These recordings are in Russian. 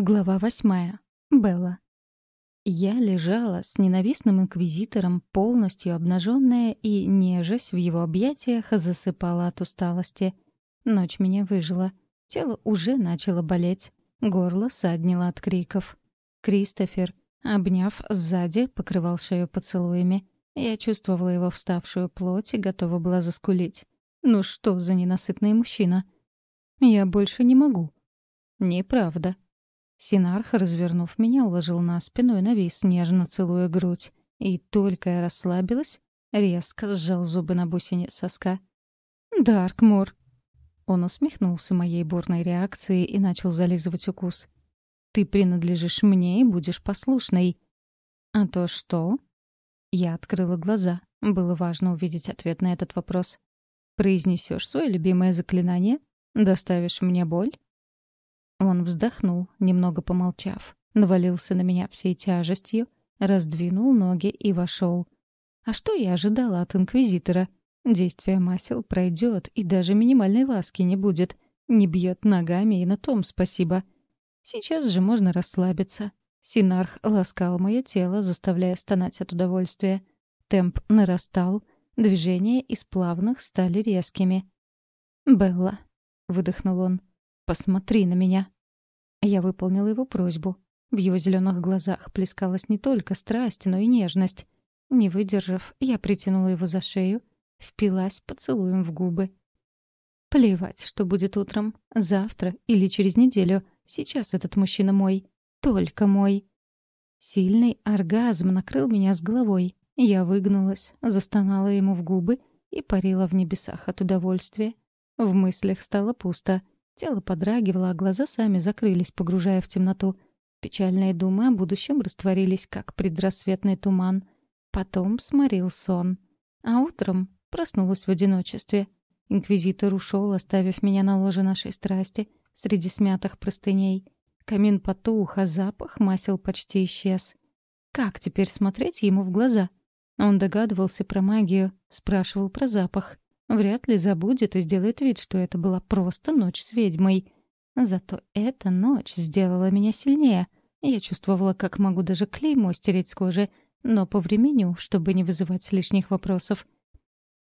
Глава восьмая. Белла. Я лежала с ненавистным инквизитором, полностью обнаженная и, нежась в его объятиях, засыпала от усталости. Ночь меня выжила. Тело уже начало болеть. Горло саднило от криков. Кристофер, обняв сзади, покрывал шею поцелуями. Я чувствовала его вставшую плоть и готова была заскулить. Ну что за ненасытный мужчина? Я больше не могу. Неправда. Синарх, развернув меня, уложил на спину и навис, нежно целуя грудь. И только я расслабилась, резко сжал зубы на бусине соска. «Даркмор!» Он усмехнулся моей бурной реакции и начал зализывать укус. «Ты принадлежишь мне и будешь послушной». «А то что?» Я открыла глаза. Было важно увидеть ответ на этот вопрос. «Произнесешь свое любимое заклинание? Доставишь мне боль?» Он вздохнул, немного помолчав, навалился на меня всей тяжестью, раздвинул ноги и вошел. А что я ожидала от инквизитора? Действие масел пройдет, и даже минимальной ласки не будет. Не бьет ногами, и на том спасибо. Сейчас же можно расслабиться. Синарх ласкал мое тело, заставляя стонать от удовольствия. Темп нарастал, движения из плавных стали резкими. «Белла», — выдохнул он, Посмотри на меня». Я выполнила его просьбу. В его зеленых глазах плескалась не только страсть, но и нежность. Не выдержав, я притянула его за шею, впилась поцелуем в губы. Плевать, что будет утром, завтра или через неделю. Сейчас этот мужчина мой. Только мой. Сильный оргазм накрыл меня с головой. Я выгнулась, застонала ему в губы и парила в небесах от удовольствия. В мыслях стало пусто — Тело подрагивало, а глаза сами закрылись, погружая в темноту. Печальные думы о будущем растворились, как предрассветный туман. Потом сморил сон. А утром проснулась в одиночестве. Инквизитор ушел, оставив меня на ложе нашей страсти, среди смятых простыней. Камин потух, а запах масел почти исчез. Как теперь смотреть ему в глаза? Он догадывался про магию, спрашивал про запах. Вряд ли забудет и сделает вид, что это была просто ночь с ведьмой. Зато эта ночь сделала меня сильнее. Я чувствовала, как могу даже клеймо стереть с кожи, но по времени, чтобы не вызывать лишних вопросов.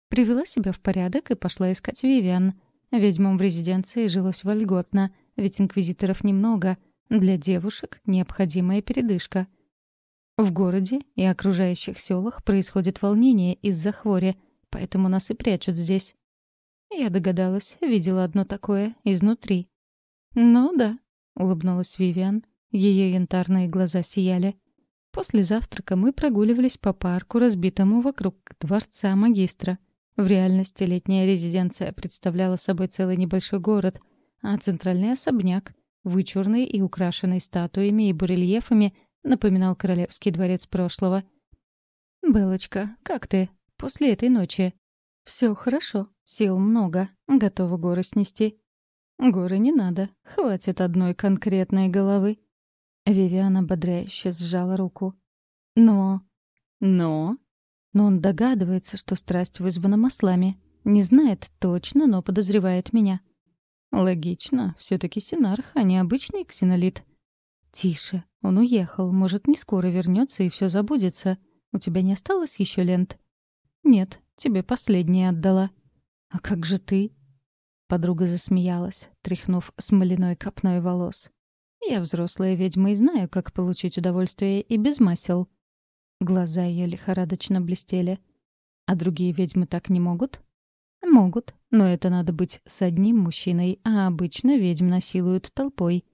Привела себя в порядок и пошла искать Вивиан. Ведьмам в резиденции жилось вольготно, ведь инквизиторов немного. Для девушек необходимая передышка. В городе и окружающих селах происходит волнение из-за хвори — поэтому нас и прячут здесь. Я догадалась, видела одно такое изнутри. «Ну да», — улыбнулась Вивиан. Ее янтарные глаза сияли. После завтрака мы прогуливались по парку, разбитому вокруг дворца магистра. В реальности летняя резиденция представляла собой целый небольшой город, а центральный особняк, вычурный и украшенный статуями и барельефами, напоминал королевский дворец прошлого. «Белочка, как ты?» После этой ночи. Все хорошо, сил много, готова горы снести. Горы не надо, хватит одной конкретной головы. Вивиана ободряюще сжала руку. Но... Но... Но он догадывается, что страсть вызвана маслами. Не знает точно, но подозревает меня. Логично, все таки Синарх, а не обычный ксенолит. Тише, он уехал, может, не скоро вернется и все забудется. У тебя не осталось еще лент? «Нет, тебе последнее отдала». «А как же ты?» Подруга засмеялась, тряхнув смоляной копной волос. «Я взрослая ведьма и знаю, как получить удовольствие и без масел». Глаза ее лихорадочно блестели. «А другие ведьмы так не могут?» «Могут, но это надо быть с одним мужчиной, а обычно ведьм насилуют толпой».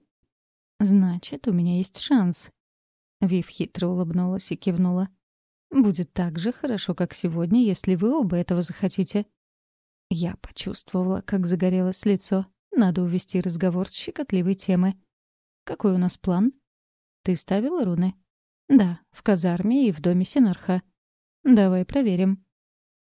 «Значит, у меня есть шанс». Вив хитро улыбнулась и кивнула. Будет так же хорошо, как сегодня, если вы оба этого захотите». Я почувствовала, как загорелось лицо. Надо увести разговор с щекотливой темы. «Какой у нас план?» «Ты ставила руны?» «Да, в казарме и в доме Синарха». «Давай проверим».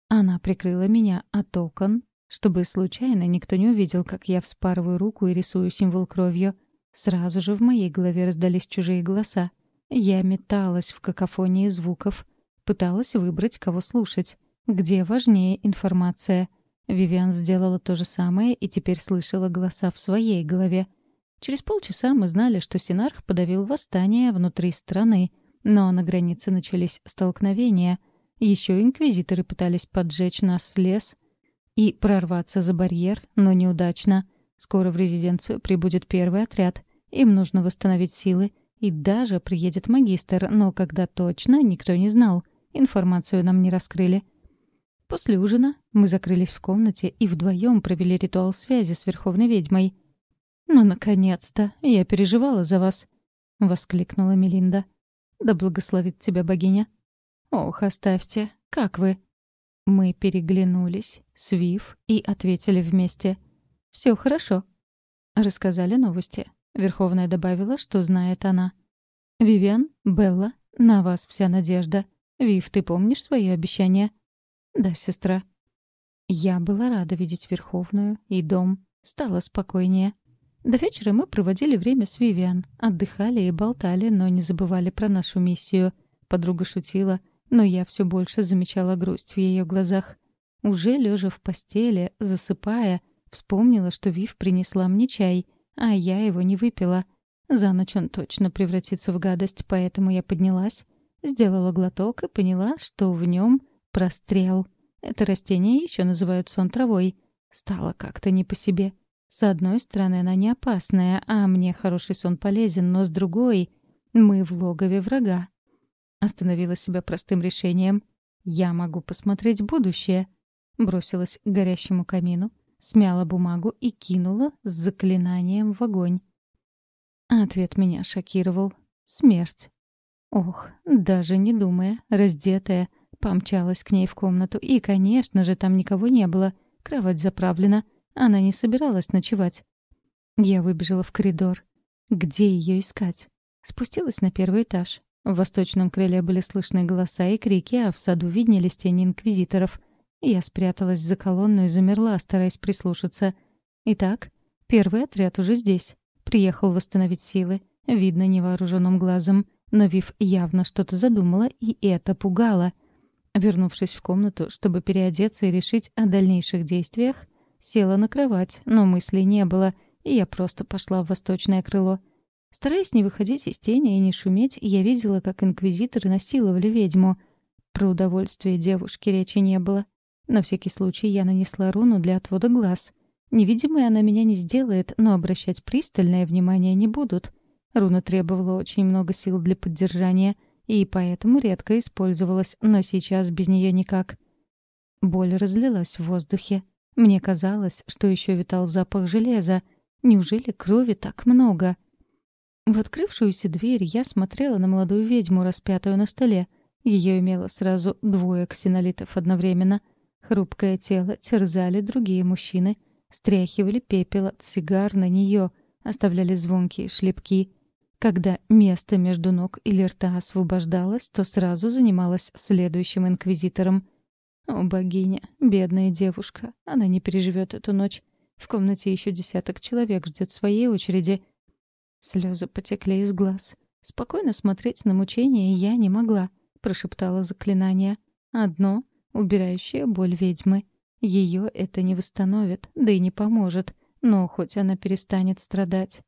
Она прикрыла меня от окон, чтобы случайно никто не увидел, как я вспарываю руку и рисую символ кровью. Сразу же в моей голове раздались чужие голоса. Я металась в какофонии звуков — Пыталась выбрать, кого слушать. Где важнее информация? Вивиан сделала то же самое и теперь слышала голоса в своей голове. Через полчаса мы знали, что Синарх подавил восстание внутри страны, но на границе начались столкновения. Еще инквизиторы пытались поджечь нас с лес и прорваться за барьер, но неудачно. Скоро в резиденцию прибудет первый отряд. Им нужно восстановить силы, и даже приедет магистр, но когда точно, никто не знал. Информацию нам не раскрыли. После ужина мы закрылись в комнате и вдвоем провели ритуал связи с Верховной Ведьмой. «Ну, наконец-то! Я переживала за вас!» — воскликнула Мелинда. «Да благословит тебя богиня!» «Ох, оставьте! Как вы?» Мы переглянулись, свив, и ответили вместе. «Все хорошо». Рассказали новости. Верховная добавила, что знает она. «Вивиан, Белла, на вас вся надежда. Вив, ты помнишь свои обещания?» «Да, сестра». Я была рада видеть Верховную и дом. Стало спокойнее. До вечера мы проводили время с Вивиан. Отдыхали и болтали, но не забывали про нашу миссию. Подруга шутила, но я все больше замечала грусть в ее глазах. Уже лежа в постели, засыпая, вспомнила, что Вив принесла мне чай, а я его не выпила. За ночь он точно превратится в гадость, поэтому я поднялась, сделала глоток и поняла, что в нем Прострел. Это растение еще называют сон травой. Стало как-то не по себе. С одной стороны, она не опасная, а мне хороший сон полезен, но с другой — мы в логове врага. Остановила себя простым решением. Я могу посмотреть будущее. Бросилась к горящему камину, смяла бумагу и кинула с заклинанием в огонь. Ответ меня шокировал. Смерть. Ох, даже не думая, раздетая, Помчалась к ней в комнату, и, конечно же, там никого не было. Кровать заправлена. Она не собиралась ночевать. Я выбежала в коридор. Где ее искать? Спустилась на первый этаж. В восточном крыле были слышны голоса и крики, а в саду виднелись тени инквизиторов. Я спряталась за колонну и замерла, стараясь прислушаться. Итак, первый отряд уже здесь. Приехал восстановить силы. Видно невооруженным глазом. Но Вив явно что-то задумала, и это пугало — Вернувшись в комнату, чтобы переодеться и решить о дальнейших действиях, села на кровать, но мыслей не было, и я просто пошла в восточное крыло. Стараясь не выходить из тени и не шуметь, я видела, как инквизиторы насиловали ведьму. Про удовольствие девушки речи не было. На всякий случай я нанесла руну для отвода глаз. Невидимой она меня не сделает, но обращать пристальное внимание не будут. Руна требовала очень много сил для поддержания — и поэтому редко использовалась, но сейчас без нее никак. Боль разлилась в воздухе. Мне казалось, что еще витал запах железа. Неужели крови так много? В открывшуюся дверь я смотрела на молодую ведьму, распятую на столе. Ее имело сразу двое ксенолитов одновременно. Хрупкое тело терзали другие мужчины, стряхивали пепел от сигар на нее, оставляли звонкие шлепки — когда место между ног или рта освобождалось, то сразу занималась следующим инквизитором. О, богиня, бедная девушка, она не переживет эту ночь. В комнате еще десяток человек ждет своей очереди. Слезы потекли из глаз. Спокойно смотреть на мучения я не могла, прошептала заклинание. Одно, убирающее боль ведьмы. Ее это не восстановит, да и не поможет, но хоть она перестанет страдать.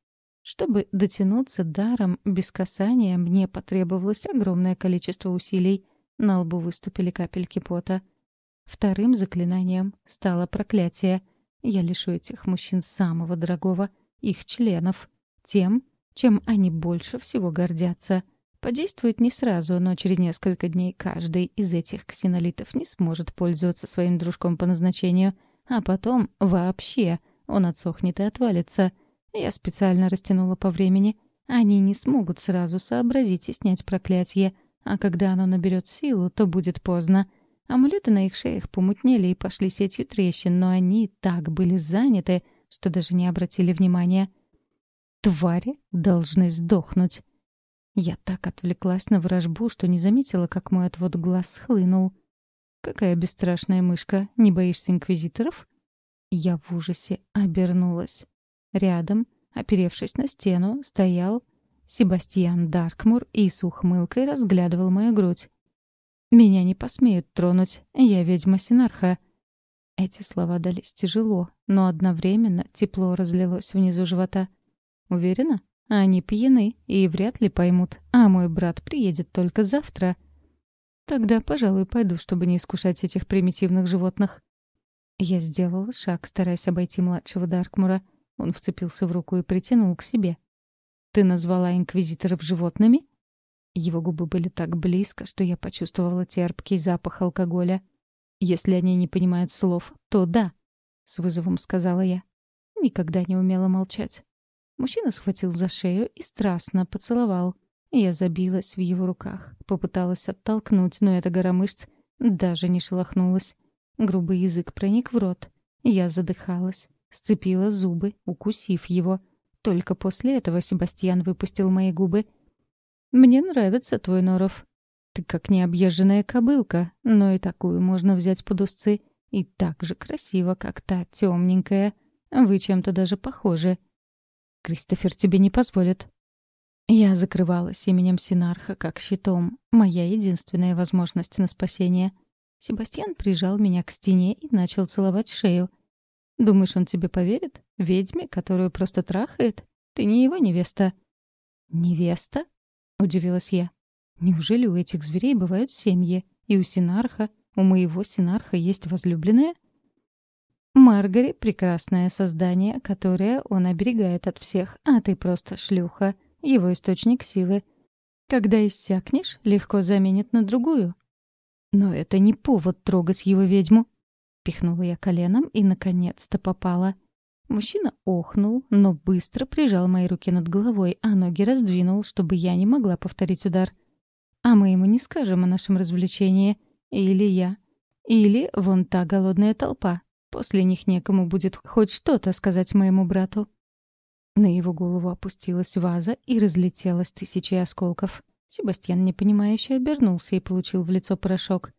Чтобы дотянуться даром без касания, мне потребовалось огромное количество усилий. На лбу выступили капельки пота. Вторым заклинанием стало проклятие. Я лишу этих мужчин самого дорогого, их членов, тем, чем они больше всего гордятся. Подействует не сразу, но через несколько дней каждый из этих ксенолитов не сможет пользоваться своим дружком по назначению, а потом вообще он отсохнет и отвалится — я специально растянула по времени. Они не смогут сразу сообразить и снять проклятие, а когда оно наберет силу, то будет поздно. Амулеты на их шеях помутнели и пошли сетью трещин, но они так были заняты, что даже не обратили внимания. Твари должны сдохнуть. Я так отвлеклась на вражбу, что не заметила, как мой отвод глаз схлынул. «Какая бесстрашная мышка! Не боишься инквизиторов?» Я в ужасе обернулась. Рядом, оперевшись на стену, стоял Себастьян Даркмур и с ухмылкой разглядывал мою грудь. «Меня не посмеют тронуть, я ведьма Синарха». Эти слова дались тяжело, но одновременно тепло разлилось внизу живота. Уверена? Они пьяны и вряд ли поймут, а мой брат приедет только завтра. Тогда, пожалуй, пойду, чтобы не искушать этих примитивных животных. Я сделала шаг, стараясь обойти младшего Даркмура. Он вцепился в руку и притянул к себе. «Ты назвала инквизиторов животными?» Его губы были так близко, что я почувствовала терпкий запах алкоголя. «Если они не понимают слов, то да», — с вызовом сказала я. Никогда не умела молчать. Мужчина схватил за шею и страстно поцеловал. Я забилась в его руках, попыталась оттолкнуть, но эта гора мышц даже не шелохнулась. Грубый язык проник в рот. Я задыхалась, сцепила зубы, укусив его. Только после этого Себастьян выпустил мои губы. «Мне нравится твой норов. Ты как необъезженная кобылка, но и такую можно взять под узцы. И так же красиво, как та темненькая. Вы чем-то даже похожи. Кристофер тебе не позволит». Я закрывалась именем Синарха как щитом, моя единственная возможность на спасение. Себастьян прижал меня к стене и начал целовать шею. «Думаешь, он тебе поверит? Ведьме, которую просто трахает? Ты не его невеста». «Невеста?» — удивилась я. «Неужели у этих зверей бывают семьи? И у Синарха, у моего Синарха есть возлюбленная?» Маргари — прекрасное создание, которое он оберегает от всех, а ты просто шлюха, его источник силы. Когда иссякнешь, легко заменит на другую. Но это не повод трогать его ведьму. Пихнула я коленом и, наконец-то, попала. Мужчина охнул, но быстро прижал мои руки над головой, а ноги раздвинул, чтобы я не могла повторить удар. А мы ему не скажем о нашем развлечении. Или я. Или вон та голодная толпа, После них некому будет хоть что-то сказать моему брату. На его голову опустилась ваза и разлетелась тысячи осколков. Себастьян непонимающе обернулся и получил в лицо порошок.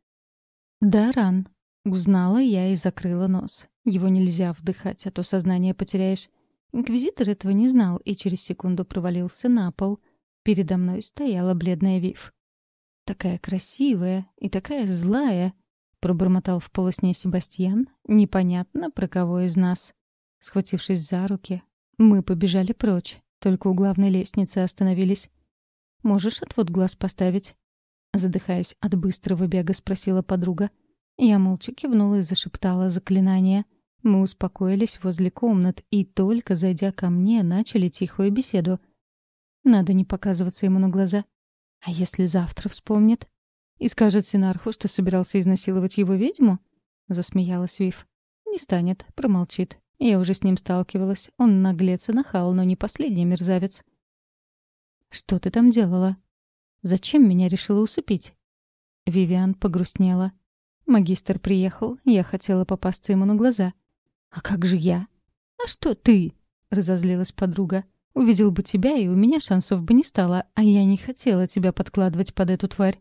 «Да, ран». Узнала я и закрыла нос. Его нельзя вдыхать, а то сознание потеряешь. Инквизитор этого не знал и через секунду провалился на пол. Передо мной стояла бледная Вив. Такая красивая и такая злая. — пробормотал в полусне Себастьян. «Непонятно, про кого из нас». Схватившись за руки, мы побежали прочь, только у главной лестницы остановились. «Можешь отвод глаз поставить?» Задыхаясь от быстрого бега, спросила подруга. Я молча кивнула и зашептала заклинание. Мы успокоились возле комнат и, только зайдя ко мне, начали тихую беседу. Надо не показываться ему на глаза. А если завтра вспомнит? «И скажет Синарху, что собирался изнасиловать его ведьму?» — засмеялась Вив. «Не станет, промолчит. Я уже с ним сталкивалась. Он наглец и нахал, но не последний мерзавец». «Что ты там делала? Зачем меня решила усыпить?» Вивиан погрустнела. Магистр приехал, я хотела попасться ему на глаза. «А как же я?» «А что ты?» — разозлилась подруга. «Увидел бы тебя, и у меня шансов бы не стало, а я не хотела тебя подкладывать под эту тварь.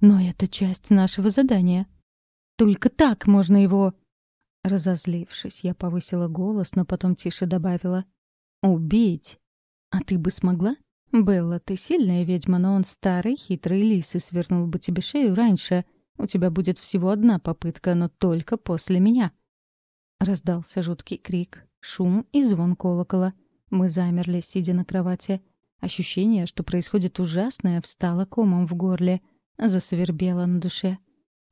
Но это часть нашего задания. Только так можно его...» Разозлившись, я повысила голос, но потом тише добавила. «Убить? А ты бы смогла? Белла, ты сильная ведьма, но он старый, хитрый лис и свернул бы тебе шею раньше. У тебя будет всего одна попытка, но только после меня». Раздался жуткий крик, шум и звон колокола. Мы замерли, сидя на кровати. Ощущение, что происходит ужасное, встало комом в горле. Засвербело на душе.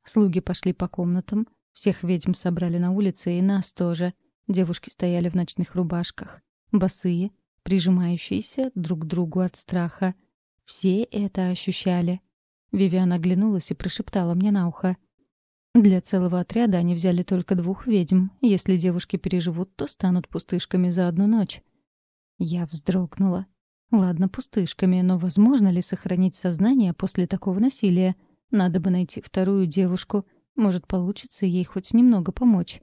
Слуги пошли по комнатам. Всех ведьм собрали на улице и нас тоже. Девушки стояли в ночных рубашках. Босые, прижимающиеся друг к другу от страха. Все это ощущали. Вивиан оглянулась и прошептала мне на ухо. Для целого отряда они взяли только двух ведьм. Если девушки переживут, то станут пустышками за одну ночь. Я вздрогнула. Ладно, пустышками, но возможно ли сохранить сознание после такого насилия? Надо бы найти вторую девушку. Может, получится ей хоть немного помочь.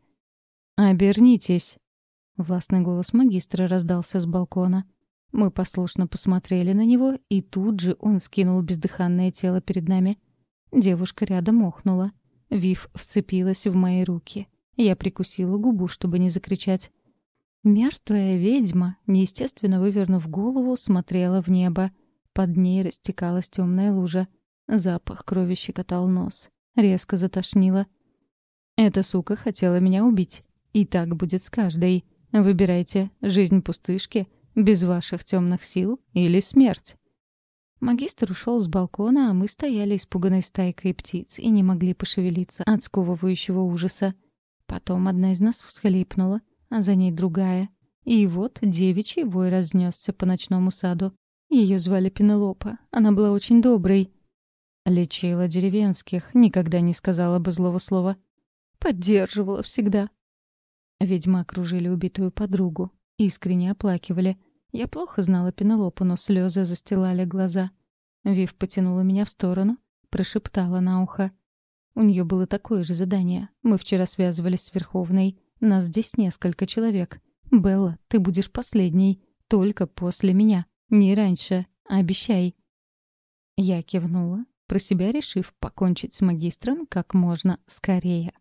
«Обернитесь!» Властный голос магистра раздался с балкона. Мы послушно посмотрели на него, и тут же он скинул бездыханное тело перед нами. Девушка рядом охнула. Вив вцепилась в мои руки. Я прикусила губу, чтобы не закричать. Мертвая ведьма, неестественно вывернув голову, смотрела в небо. Под ней растекалась темная лужа. Запах крови щекотал нос. Резко затошнило. «Эта сука хотела меня убить. И так будет с каждой. Выбирайте, жизнь пустышки, Без ваших темных сил или смерть?» Магистр ушел с балкона, а мы стояли испуганной стайкой птиц и не могли пошевелиться от сковывающего ужаса. Потом одна из нас всхлипнула, а за ней другая. И вот девичий вой разнесся по ночному саду. Ее звали Пенелопа. Она была очень доброй. Лечила деревенских, никогда не сказала бы злого слова. Поддерживала всегда. Ведьмы окружили убитую подругу. Искренне оплакивали. Я плохо знала Пенелопу, но слезы застилали глаза. Вив потянула меня в сторону, прошептала на ухо. У нее было такое же задание. Мы вчера связывались с Верховной. Нас здесь несколько человек. Белла, ты будешь последней. Только после меня. Не раньше. Обещай. Я кивнула, про себя решив покончить с магистром как можно скорее.